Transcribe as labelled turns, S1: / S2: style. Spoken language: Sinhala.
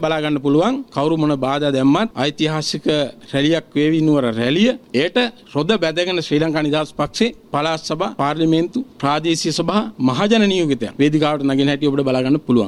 S1: බලාගන්න පුළුවන්. කවුරු මොන බාධා දැම්මත් ඓතිහාසික රැලියක් වේවි නුවර රැලිය. ඒට රොද බැදගෙන ශ්‍රී ලංකා නිදහස් පක්ෂේ පළාත් සභා පාර්ලිමේන්තු ප්‍රාදේශීය සභා මහජන නියෝගිතයන් වේදිකාවට නගින හැටි ඔබට බලාගන්න පුළුවන්.